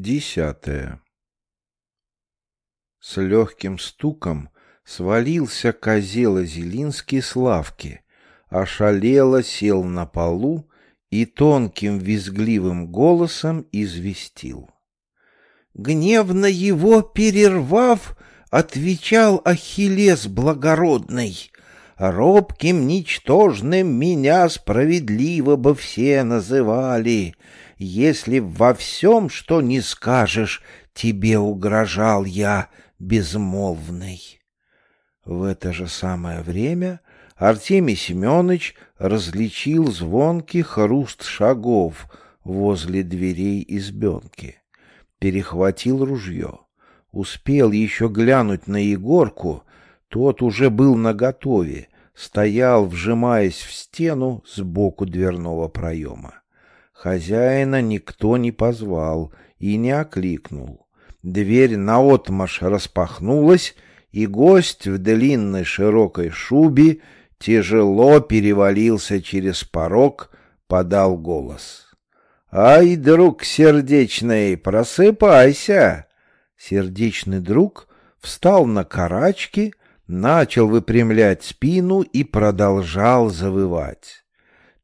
Десятое. С легким стуком свалился козела Зелинский с лавки, ошалело сел на полу и тонким визгливым голосом известил. Гневно его перервав, отвечал Ахиллес благородный. Робким, ничтожным меня справедливо бы все называли, если во всем, что не скажешь, тебе угрожал я безмолвный. В это же самое время Артемий Семенович различил звонкий хруст шагов возле дверей избенки. Перехватил ружье. Успел еще глянуть на Егорку, тот уже был наготове, стоял, вжимаясь в стену сбоку дверного проема. Хозяина никто не позвал и не окликнул. Дверь наотмашь распахнулась, и гость в длинной широкой шубе тяжело перевалился через порог, подал голос. «Ай, друг сердечный, просыпайся!» Сердечный друг встал на карачки, начал выпрямлять спину и продолжал завывать.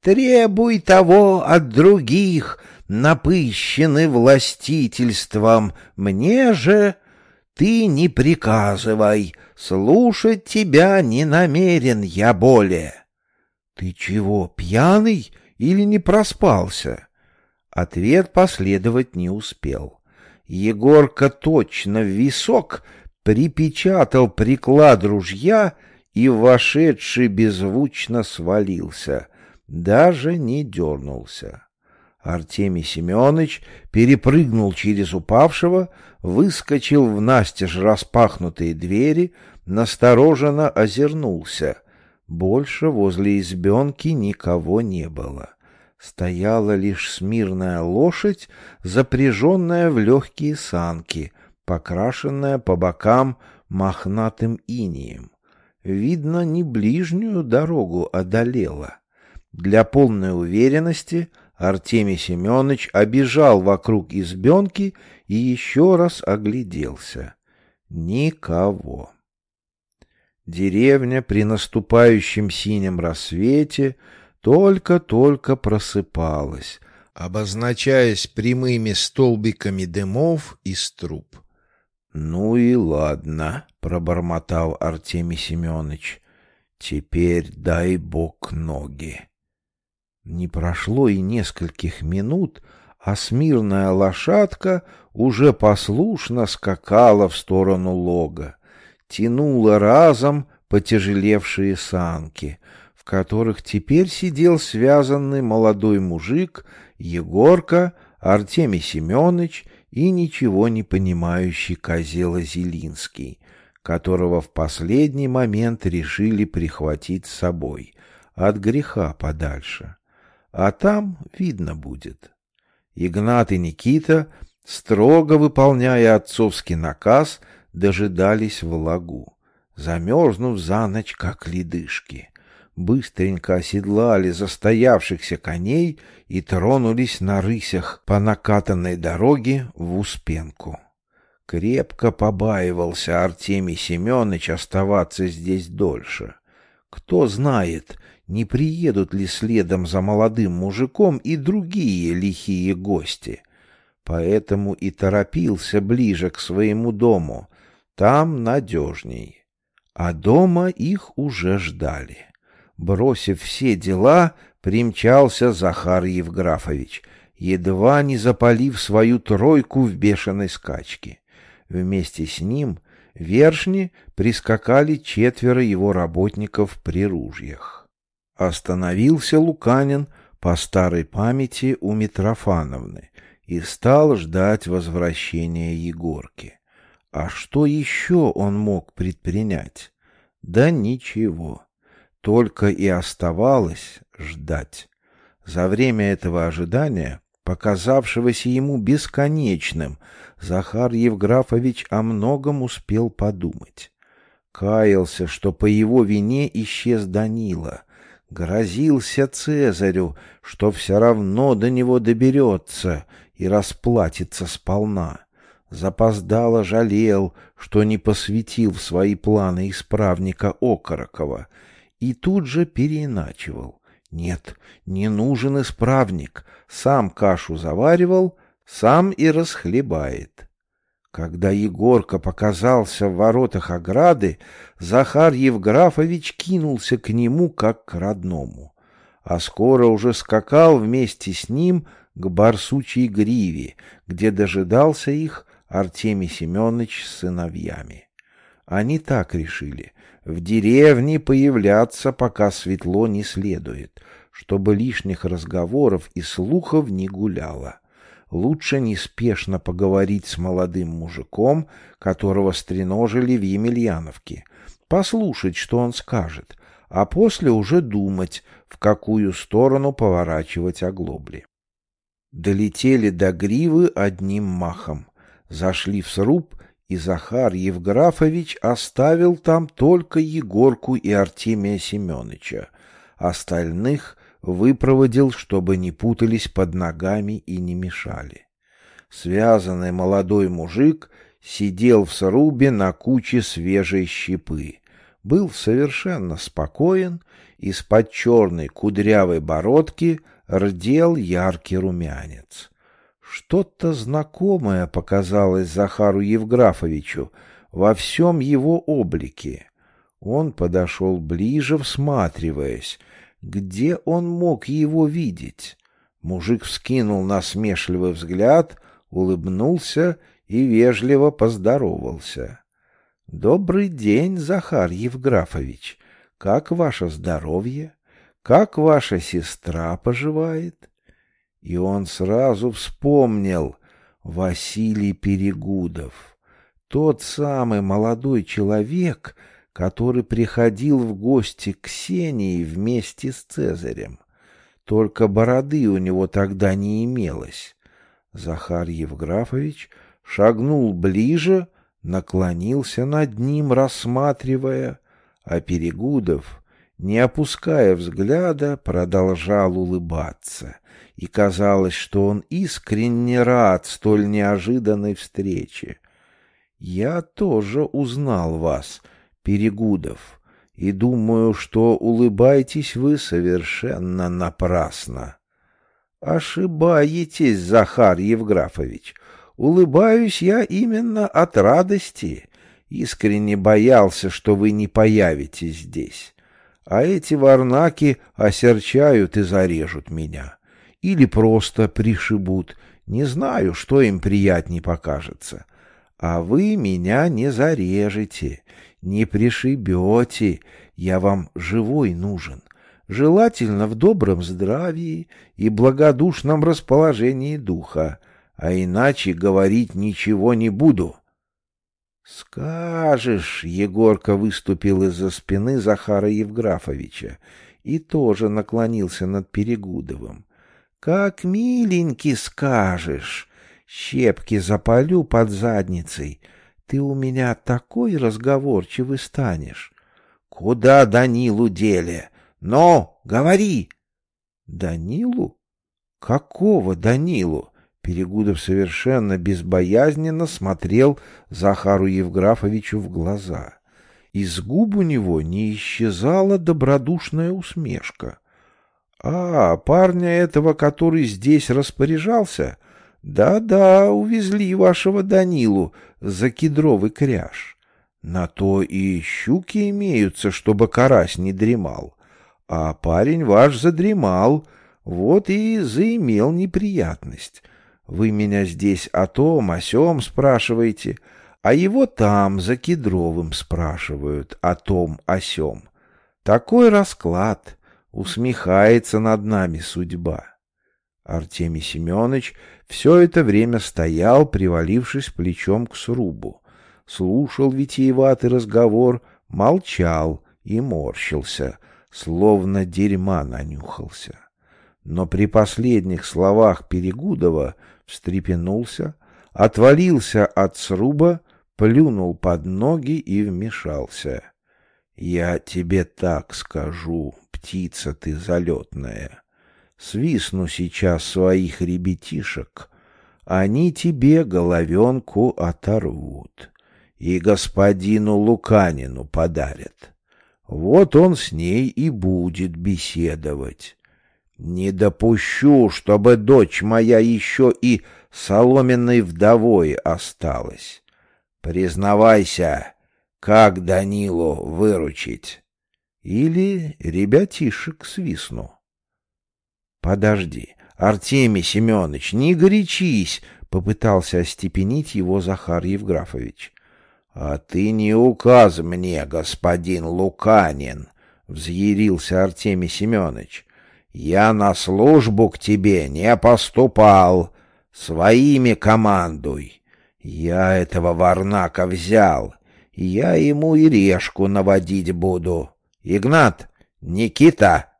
«Требуй того от других, напыщены властительством, мне же...» Ты не приказывай, слушать тебя не намерен я более. Ты чего, пьяный или не проспался? Ответ последовать не успел. Егорка точно в висок припечатал приклад ружья и вошедший беззвучно свалился, даже не дернулся. Артемий Семенович перепрыгнул через упавшего, выскочил в настежь распахнутые двери, настороженно озернулся. Больше возле избенки никого не было. Стояла лишь смирная лошадь, запряженная в легкие санки, покрашенная по бокам мохнатым инием. Видно, не ближнюю дорогу одолела. Для полной уверенности — Артемий Семенович обежал вокруг избенки и еще раз огляделся. Никого. Деревня при наступающем синем рассвете только-только просыпалась, обозначаясь прямыми столбиками дымов из труб. — Ну и ладно, — пробормотал Артемий Семенович, — теперь дай бог ноги. Не прошло и нескольких минут, а смирная лошадка уже послушно скакала в сторону лога, тянула разом потяжелевшие санки, в которых теперь сидел связанный молодой мужик Егорка, Артемий Семенович и ничего не понимающий Козела Зелинский, которого в последний момент решили прихватить с собой, от греха подальше а там видно будет. Игнат и Никита, строго выполняя отцовский наказ, дожидались в лагу, замерзнув за ночь, как ледышки. Быстренько оседлали застоявшихся коней и тронулись на рысях по накатанной дороге в Успенку. Крепко побаивался Артемий Семенович оставаться здесь дольше. Кто знает, не приедут ли следом за молодым мужиком и другие лихие гости. Поэтому и торопился ближе к своему дому, там надежней. А дома их уже ждали. Бросив все дела, примчался Захар Евграфович, едва не запалив свою тройку в бешеной скачке. Вместе с ним вершни прискакали четверо его работников при ружьях. Остановился Луканин по старой памяти у Митрофановны и стал ждать возвращения Егорки. А что еще он мог предпринять? Да ничего. Только и оставалось ждать. За время этого ожидания, показавшегося ему бесконечным, Захар Евграфович о многом успел подумать. Каялся, что по его вине исчез Данила — грозился Цезарю, что все равно до него доберется, и расплатится сполна. Запоздало жалел, что не посвятил в свои планы исправника Окорокова, и тут же переиначивал. Нет, не нужен исправник, сам кашу заваривал, сам и расхлебает. Когда Егорка показался в воротах ограды, Захар Евграфович кинулся к нему как к родному, а скоро уже скакал вместе с ним к барсучьей гриве, где дожидался их Артемий Семенович с сыновьями. Они так решили. В деревне появляться, пока светло не следует, чтобы лишних разговоров и слухов не гуляло. Лучше неспешно поговорить с молодым мужиком, которого стреножили в Емельяновке, послушать, что он скажет, а после уже думать, в какую сторону поворачивать оглобли. Долетели до гривы одним махом, зашли в сруб, и Захар Евграфович оставил там только Егорку и Артемия Семеновича, остальных выпроводил, чтобы не путались под ногами и не мешали. Связанный молодой мужик сидел в срубе на куче свежей щепы, был совершенно спокоен, из-под черной кудрявой бородки рдел яркий румянец. Что-то знакомое показалось Захару Евграфовичу во всем его облике. Он подошел ближе, всматриваясь, где он мог его видеть? Мужик вскинул насмешливый взгляд, улыбнулся и вежливо поздоровался. — Добрый день, Захар Евграфович. Как ваше здоровье? Как ваша сестра поживает? И он сразу вспомнил Василий Перегудов, тот самый молодой человек, который приходил в гости к Ксении вместе с Цезарем. Только бороды у него тогда не имелось. Захар Евграфович шагнул ближе, наклонился над ним, рассматривая, а Перегудов, не опуская взгляда, продолжал улыбаться, и казалось, что он искренне рад столь неожиданной встрече. «Я тоже узнал вас», Перегудов, и думаю, что улыбаетесь вы совершенно напрасно. Ошибаетесь, Захар Евграфович. Улыбаюсь я именно от радости. Искренне боялся, что вы не появитесь здесь. А эти варнаки осерчают и зарежут меня. Или просто пришибут. Не знаю, что им приятней покажется. А вы меня не зарежете не пришибете, я вам живой нужен, желательно в добром здравии и благодушном расположении духа, а иначе говорить ничего не буду. «Скажешь!» — Егорка выступил из-за спины Захара Евграфовича и тоже наклонился над Перегудовым. «Как миленький скажешь! Щепки запалю под задницей!» Ты у меня такой разговорчивый станешь. Куда Данилу дели? Но, говори. Данилу? Какого Данилу? Перегудов совершенно безбоязненно смотрел Захару Евграфовичу в глаза. Из губ у него не исчезала добродушная усмешка. — А, парня этого, который здесь распоряжался? Да-да, увезли вашего Данилу за кедровый кряж. На то и щуки имеются, чтобы карась не дремал. А парень ваш задремал, вот и заимел неприятность. Вы меня здесь о том, о сём спрашиваете, а его там, за кедровым, спрашивают о том, о сём. Такой расклад. Усмехается над нами судьба. Артемий Семенович все это время стоял, привалившись плечом к срубу. Слушал витиеватый разговор, молчал и морщился, словно дерьма нанюхался. Но при последних словах Перегудова встрепенулся, отвалился от сруба, плюнул под ноги и вмешался. — Я тебе так скажу, птица ты залетная. Свистну сейчас своих ребятишек, они тебе головенку оторвут и господину Луканину подарят. Вот он с ней и будет беседовать. Не допущу, чтобы дочь моя еще и соломенной вдовой осталась. Признавайся, как Данилу выручить? Или ребятишек свистну. Подожди, Артемий Семенович, не горячись, попытался остепенить его Захар Евграфович. А ты не указ мне, господин Луканин, взъярился Артемий Семенович. Я на службу к тебе не поступал. Своими командуй. Я этого варнака взял. Я ему и решку наводить буду. Игнат! Никита!»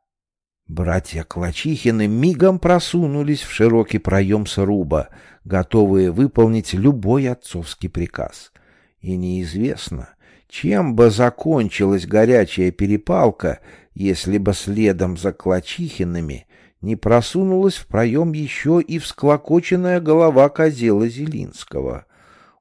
Братья Клачихины мигом просунулись в широкий проем сруба, готовые выполнить любой отцовский приказ. И неизвестно, чем бы закончилась горячая перепалка, если бы следом за Клачихиными не просунулась в проем еще и всклокоченная голова козела Зелинского.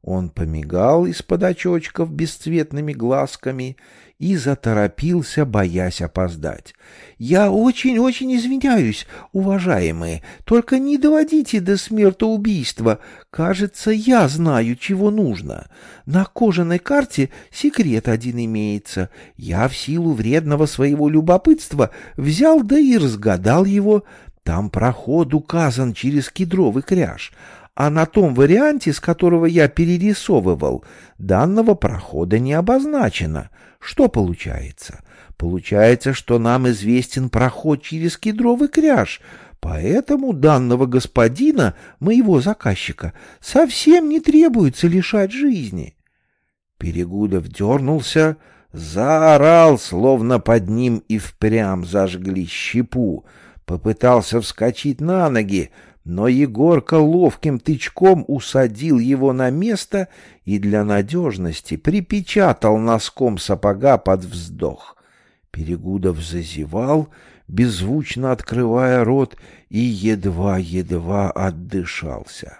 Он помигал из-под очочков бесцветными глазками и заторопился, боясь опоздать. «Я очень-очень извиняюсь, уважаемые, только не доводите до смертоубийства. Кажется, я знаю, чего нужно. На кожаной карте секрет один имеется. Я в силу вредного своего любопытства взял да и разгадал его. Там проход указан через кедровый кряж» а на том варианте, с которого я перерисовывал, данного прохода не обозначено. Что получается? Получается, что нам известен проход через кедровый кряж, поэтому данного господина, моего заказчика, совсем не требуется лишать жизни. Перегудов дернулся, заорал, словно под ним и впрямь зажгли щепу, попытался вскочить на ноги, но Егорка ловким тычком усадил его на место и для надежности припечатал носком сапога под вздох. Перегудов зазевал, беззвучно открывая рот, и едва-едва отдышался.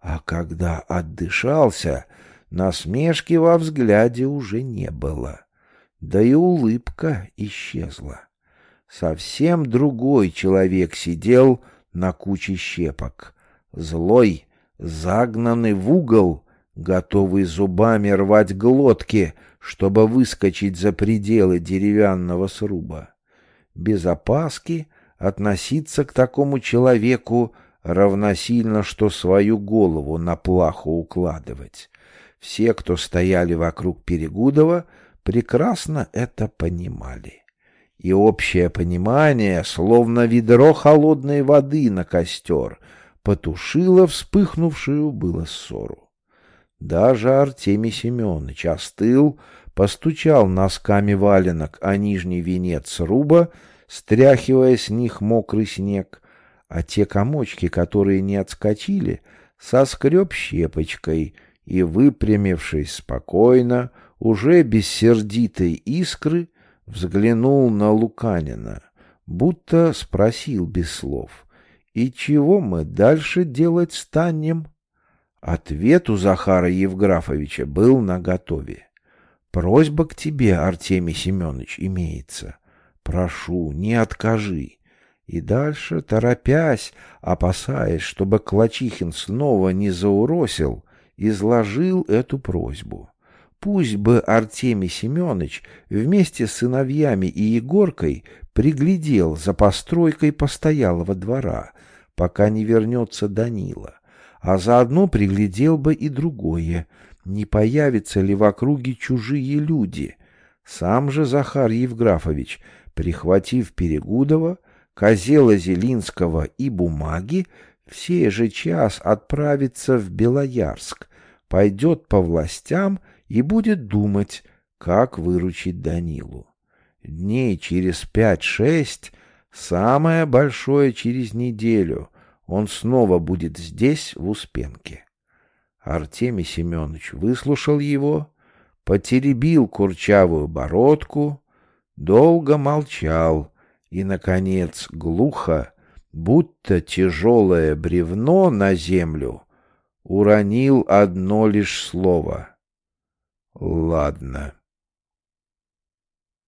А когда отдышался, насмешки во взгляде уже не было. Да и улыбка исчезла. Совсем другой человек сидел, на куче щепок. Злой, загнанный в угол, готовый зубами рвать глотки, чтобы выскочить за пределы деревянного сруба. Без опаски относиться к такому человеку равносильно, что свою голову на плаху укладывать. Все, кто стояли вокруг Перегудова, прекрасно это понимали и общее понимание, словно ведро холодной воды на костер, потушило вспыхнувшую было ссору. Даже Артемий Семенович остыл, постучал носками валенок о нижний венец руба, стряхивая с них мокрый снег, а те комочки, которые не отскочили, соскреб щепочкой и, выпрямившись спокойно, уже без сердитой искры, взглянул на Луканина, будто спросил без слов, «И чего мы дальше делать станем?» Ответ у Захара Евграфовича был наготове. «Просьба к тебе, Артемий Семенович, имеется. Прошу, не откажи». И дальше, торопясь, опасаясь, чтобы Клачихин снова не зауросил, изложил эту просьбу. Пусть бы Артемий Семенович вместе с сыновьями и Егоркой приглядел за постройкой постоялого двора, пока не вернется Данила, а заодно приглядел бы и другое, не появятся ли в округе чужие люди. Сам же Захар Евграфович, прихватив Перегудова, Козела Зелинского и бумаги, в сей же час отправится в Белоярск, пойдет по властям и будет думать, как выручить Данилу. Дней через пять-шесть, самое большое через неделю, он снова будет здесь, в Успенке. Артемий Семенович выслушал его, потеребил курчавую бородку, долго молчал и, наконец, глухо, будто тяжелое бревно на землю, уронил одно лишь слово. «Ладно».